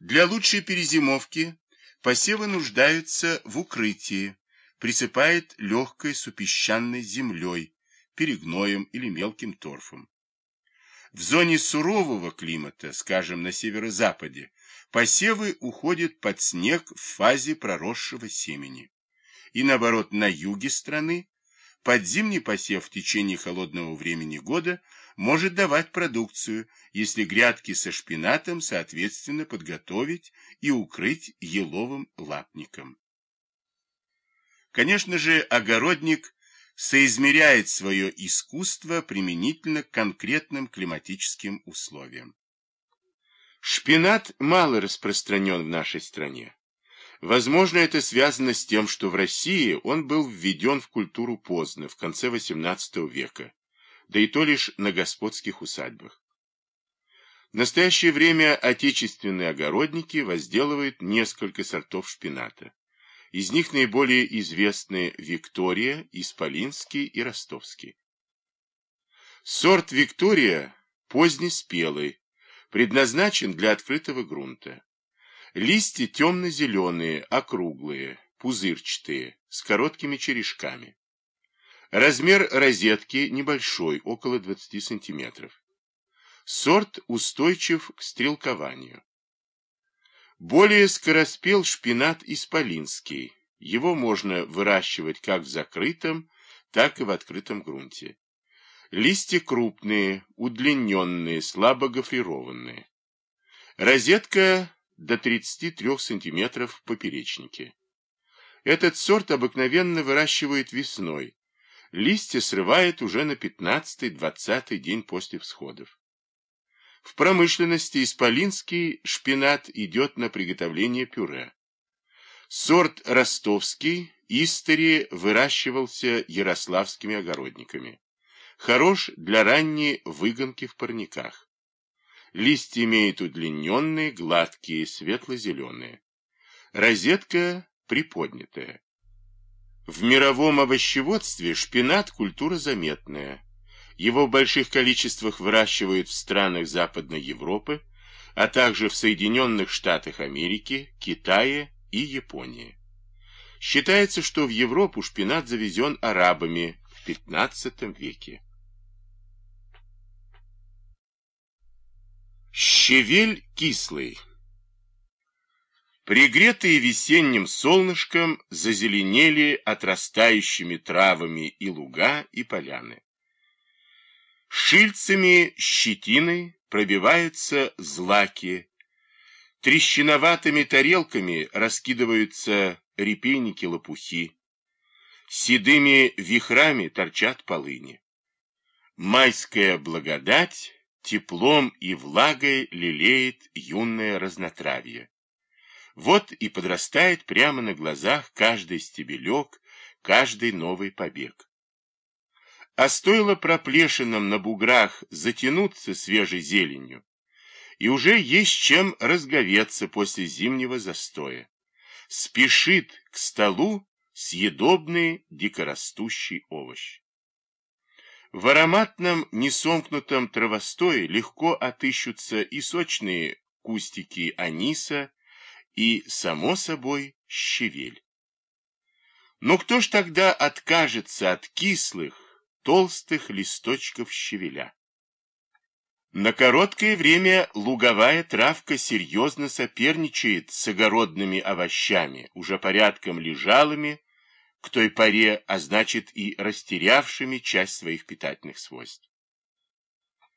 Для лучшей перезимовки посевы нуждаются в укрытии, присыпает легкой супесчанной землей, перегноем или мелким торфом. В зоне сурового климата, скажем, на северо-западе, посевы уходят под снег в фазе проросшего семени. И наоборот, на юге страны под зимний посев в течение холодного времени года может давать продукцию, если грядки со шпинатом соответственно подготовить и укрыть еловым лапником. Конечно же, огородник соизмеряет свое искусство применительно к конкретным климатическим условиям. Шпинат мало распространен в нашей стране. Возможно, это связано с тем, что в России он был введен в культуру поздно, в конце XVIII века, да и то лишь на господских усадьбах. В настоящее время отечественные огородники возделывают несколько сортов шпината. Из них наиболее известны Виктория, Исполинский и Ростовский. Сорт Виктория позднеспелый, предназначен для открытого грунта. Листья темно-зеленые, округлые, пузырчатые, с короткими черешками. Размер розетки небольшой, около 20 сантиметров. Сорт устойчив к стрелкованию. Более скороспел шпинат исполинский. Его можно выращивать как в закрытом, так и в открытом грунте. Листья крупные, удлиненные, слабо гофрированные. Розетка до 33 см в поперечнике. Этот сорт обыкновенно выращивают весной. Листья срывают уже на 15-20 день после всходов. В промышленности исполинский шпинат идет на приготовление пюре. Сорт ростовский истори выращивался ярославскими огородниками. Хорош для ранней выгонки в парниках. Листья имеют удлиненные, гладкие, светло-зеленые. Розетка приподнятая. В мировом овощеводстве шпинат – культура заметная. Его в больших количествах выращивают в странах Западной Европы, а также в Соединенных Штатах Америки, Китае и Японии. Считается, что в Европу шпинат завезен арабами в XV веке. Щавель кислый. Пригретые весенним солнышком зазеленели отрастающими травами и луга, и поляны. Шильцами щетиной пробиваются злаки, трещиноватыми тарелками раскидываются репейники-лопухи, седыми вихрами торчат полыни. Майская благодать теплом и влагой лелеет юное разнотравье. Вот и подрастает прямо на глазах каждый стебелек, каждый новый побег. А стоило проплешинам на буграх затянуться свежей зеленью, и уже есть чем разговеться после зимнего застоя. Спешит к столу съедобный дикорастущий овощ. В ароматном несомкнутом травостое легко отыщутся и сочные кустики аниса, и, само собой, щавель. Но кто ж тогда откажется от кислых, толстых листочков щавеля? На короткое время луговая травка серьезно соперничает с огородными овощами, уже порядком лежалыми, к той поре, а значит и растерявшими часть своих питательных свойств.